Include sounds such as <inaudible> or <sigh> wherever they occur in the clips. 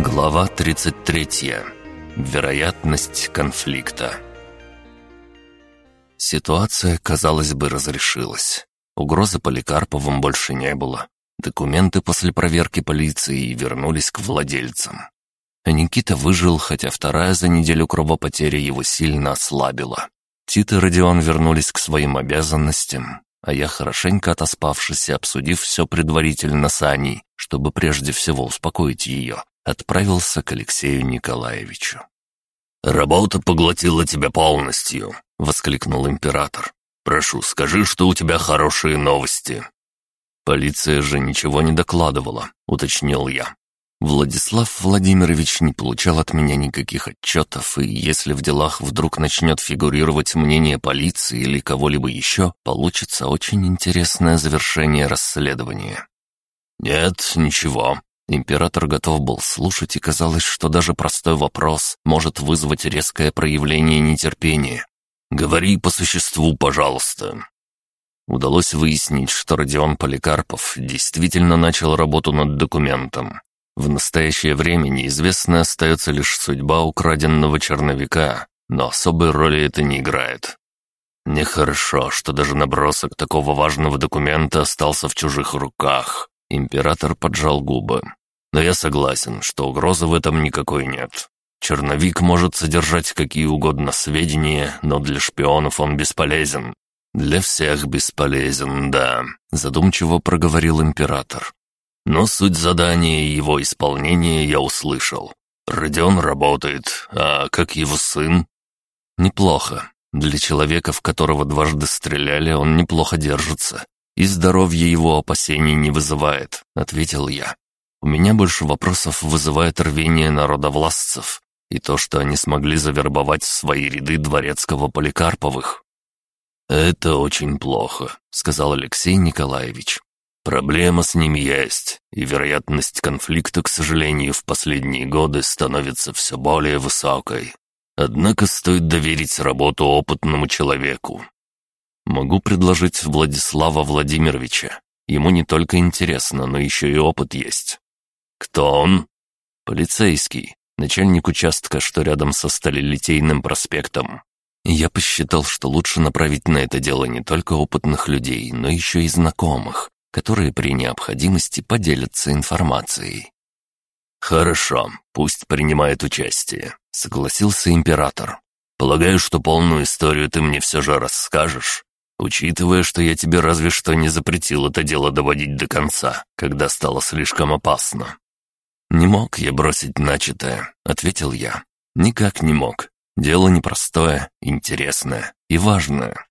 Глава 33. Вероятность конфликта. Ситуация, казалось бы, разрешилась. Угрозы Поликарповым больше не было. Документы после проверки полиции вернулись к владельцам. А Никита выжил, хотя вторая за неделю кровопотеря его сильно ослабила. Тит и Родион вернулись к своим обязанностям, а я, хорошенько отоспавшись и обсудив все предварительно с Аней, чтобы прежде всего успокоить ее, отправился к Алексею Николаевичу. «Работа поглотила тебя полностью», — воскликнул император. «Прошу, скажи, что у тебя хорошие новости». «Полиция же ничего не докладывала», — уточнил я. Владислав Владимирович не получал от меня никаких отчетов, и если в делах вдруг начнет фигурировать мнение полиции или кого-либо еще, получится очень интересное завершение расследования. «Нет, ничего», Император готов был слушать, и казалось, что даже простой вопрос может вызвать резкое проявление нетерпения. «Говори по существу, пожалуйста». Удалось выяснить, что Родион Поликарпов действительно начал работу над документом. В настоящее время неизвестной остается лишь судьба украденного черновика, но особой роли это не играет. Нехорошо, что даже набросок такого важного документа остался в чужих руках. Император поджал губы. Но я согласен, что угрозы в этом никакой нет. Черновик может содержать какие угодно сведения, но для шпионов он бесполезен. Для всех бесполезен, да, задумчиво проговорил император. Но суть задания и его исполнения я услышал. Родион работает, а как его сын? Неплохо. Для человека, в которого дважды стреляли, он неплохо держится. И здоровье его опасений не вызывает, ответил я. У меня больше вопросов вызывает рвение народовластцев и то, что они смогли завербовать в свои ряды дворецкого Поликарповых. «Это очень плохо», — сказал Алексей Николаевич. «Проблема с ним есть, и вероятность конфликта, к сожалению, в последние годы становится все более высокой. Однако стоит доверить работу опытному человеку». «Могу предложить Владислава Владимировича. Ему не только интересно, но еще и опыт есть. «Кто он?» «Полицейский, начальник участка, что рядом со Сталелитейным проспектом». Я посчитал, что лучше направить на это дело не только опытных людей, но еще и знакомых, которые при необходимости поделятся информацией. «Хорошо, пусть принимает участие», — согласился император. «Полагаю, что полную историю ты мне все же расскажешь, учитывая, что я тебе разве что не запретил это дело доводить до конца, когда стало слишком опасно». «Не мог я бросить начатое», — ответил я. «Никак не мог. Дело непростое, интересное и важное».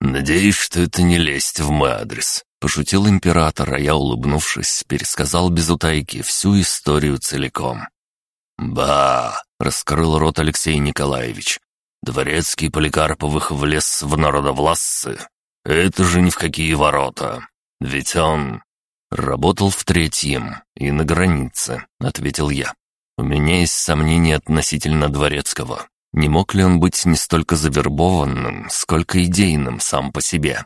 «Надеюсь, что это не лезть в мой адрес», — пошутил император, а я, улыбнувшись, пересказал без утайки всю историю целиком. «Ба!» — раскрыл рот Алексей Николаевич. «Дворецкий Поликарповых влез в народовластцы. Это же ни в какие ворота. Ведь он «Работал в третьем и на границе», — ответил я. «У меня есть сомнения относительно Дворецкого. Не мог ли он быть не столько завербованным, сколько идейным сам по себе?»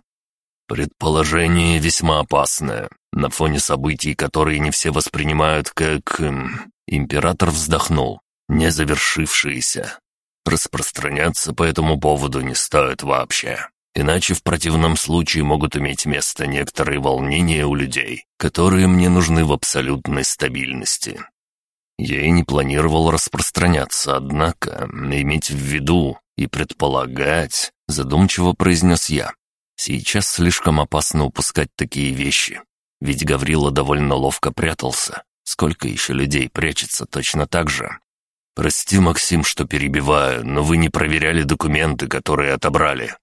«Предположение весьма опасное, на фоне событий, которые не все воспринимают как...» эм, Император вздохнул. «Не завершившиеся. Распространяться по этому поводу не стоит вообще. Иначе в противном случае могут иметь место некоторые волнения у людей, которые мне нужны в абсолютной стабильности. Я и не планировал распространяться, однако иметь в виду и предполагать, задумчиво произнес я. Сейчас слишком опасно упускать такие вещи, ведь Гаврила довольно ловко прятался. Сколько еще людей прячется точно так же? Прости, Максим, что перебиваю, но вы не проверяли документы, которые отобрали.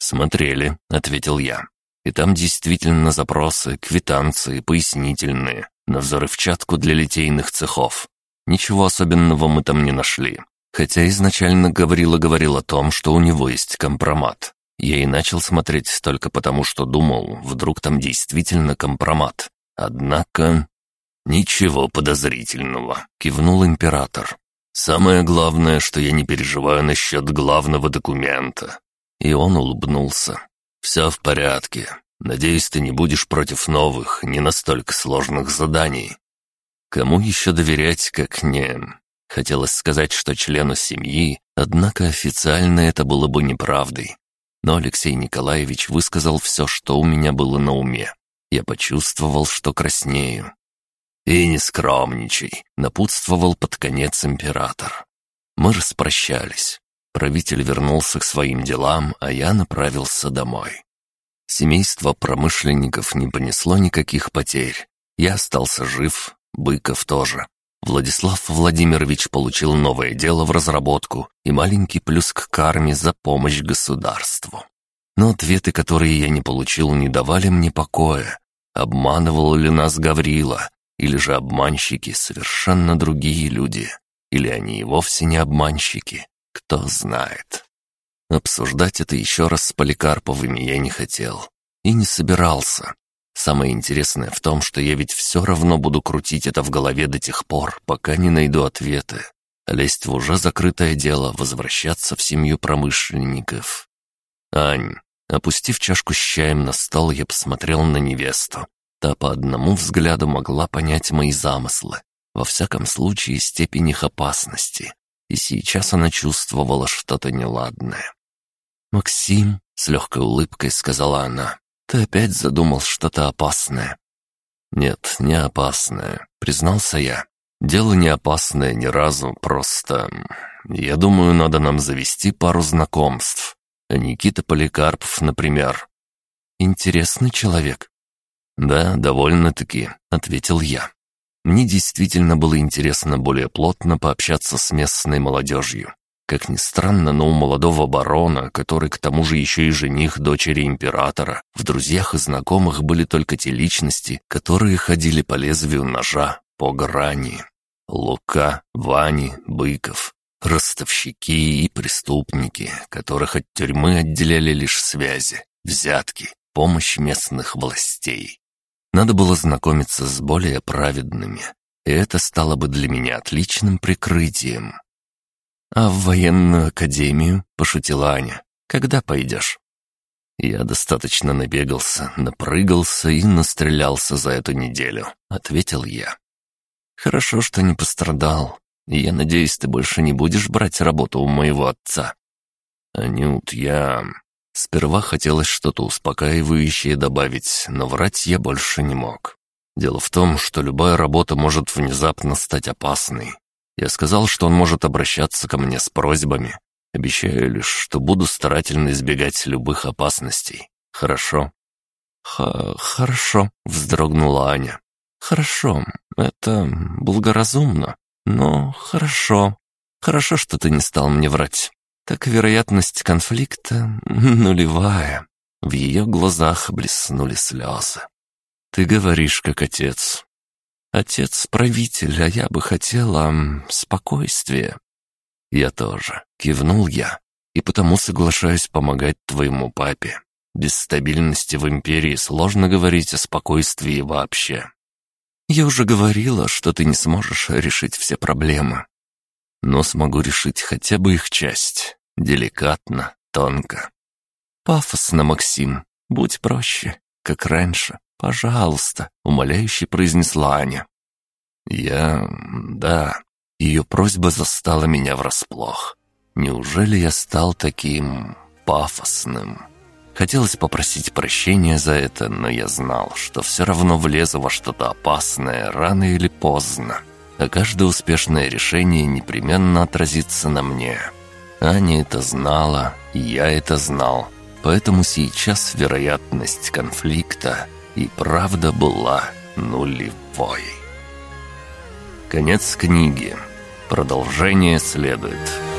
«Смотрели», — ответил я. «И там действительно запросы, квитанции, пояснительные, на взрывчатку для литейных цехов. Ничего особенного мы там не нашли. Хотя изначально Гаврила говорил о том, что у него есть компромат. Я и начал смотреть только потому, что думал, вдруг там действительно компромат. Однако... «Ничего подозрительного», — кивнул император. «Самое главное, что я не переживаю насчет главного документа. И он улыбнулся. «Все в порядке. Надеюсь, ты не будешь против новых, не настолько сложных заданий». Кому еще доверять, как не... Хотелось сказать, что члену семьи, однако официально это было бы неправдой. Но Алексей Николаевич высказал все, что у меня было на уме. Я почувствовал, что краснею. «И не скромничай», — напутствовал под конец император. Мы распрощались. Правитель вернулся к своим делам, а я направился домой. Семейство промышленников не понесло никаких потерь. Я остался жив, Быков тоже. Владислав Владимирович получил новое дело в разработку и маленький плюс к карме за помощь государству. Но ответы, которые я не получил, не давали мне покоя. Обманывал ли нас Гаврила, или же обманщики совершенно другие люди, или они и вовсе не обманщики, кто знает. Обсуждать это еще раз с Поликарповыми я не хотел и не собирался. Самое интересное в том, что я ведь все равно буду крутить это в голове до тех пор, пока не найду ответы. А лезть в уже закрытое дело, возвращаться в семью промышленников. Ань, опустив чашку с чаем на стол, я посмотрел на невесту. Та по одному взгляду могла понять мои замыслы, во всяком случае степень их опасности. И сейчас она чувствовала что-то неладное. «Максим», — с легкой улыбкой сказала она, ты опять задумал что-то опасное?» «Нет, не опасное», — признался я. «Дело не опасное ни разу, просто... Я думаю, надо нам завести пару знакомств. Никита Поликарпов, например». «Интересный человек». «Да, довольно-таки», — ответил я. Мне действительно было интересно более плотно пообщаться с местной молодежью. Как ни странно, но у молодого барона, который к тому же еще и жених дочери императора, в друзьях и знакомых были только те личности, которые ходили по лезвию ножа, по грани. Лука, Вани, Быков, ростовщики и преступники, которых от тюрьмы отделяли лишь связи, взятки, помощь местных властей. Надо было знакомиться с более праведными, и это стало бы для меня отличным прикрытием. «А в военную академию?» — пошутила Аня. «Когда пойдешь?» «Я достаточно набегался, напрыгался и настрелялся за эту неделю», — ответил я. «Хорошо, что не пострадал. Я надеюсь, ты больше не будешь брать работу у моего отца». «Анют, я...» Сперва хотелось что-то успокаивающее добавить, но врать я больше не мог. Дело в том, что любая работа может внезапно стать опасной, я сказал, что он может обращаться ко мне с просьбами. Обещаю лишь, что буду старательно избегать любых опасностей. Хорошо?» Х «Хорошо», — вздрогнула Аня. «Хорошо, это благоразумно, но хорошо. Хорошо, что ты не стал мне врать. Так вероятность конфликта <laughs> нулевая». В ее глазах блеснули слезы. «Ты говоришь, как отец. Отец правитель, а я бы хотела спокойствия». «Я тоже», — кивнул я, «и потому соглашаюсь помогать твоему папе. Без стабильности в империи сложно говорить о спокойствии вообще». «Я уже говорила, что ты не сможешь решить все проблемы». «Но смогу решить хотя бы их часть. Деликатно, тонко». «Пафосно, Максим. Будь проще, как раньше. «Пожалуйста», — умоляюще произнесла Аня. «Я... да...» Ее просьба застала меня врасплох. Неужели я стал таким... пафосным? Хотелось попросить прощения за это, но я знал, что все равно влезу во что-то опасное рано или поздно. А каждое успешное решение непременно отразится на мне. Аня это знала, и я это знал. Поэтому сейчас вероятность конфликта и правда была нулевой. Конец книги. Продолжение следует.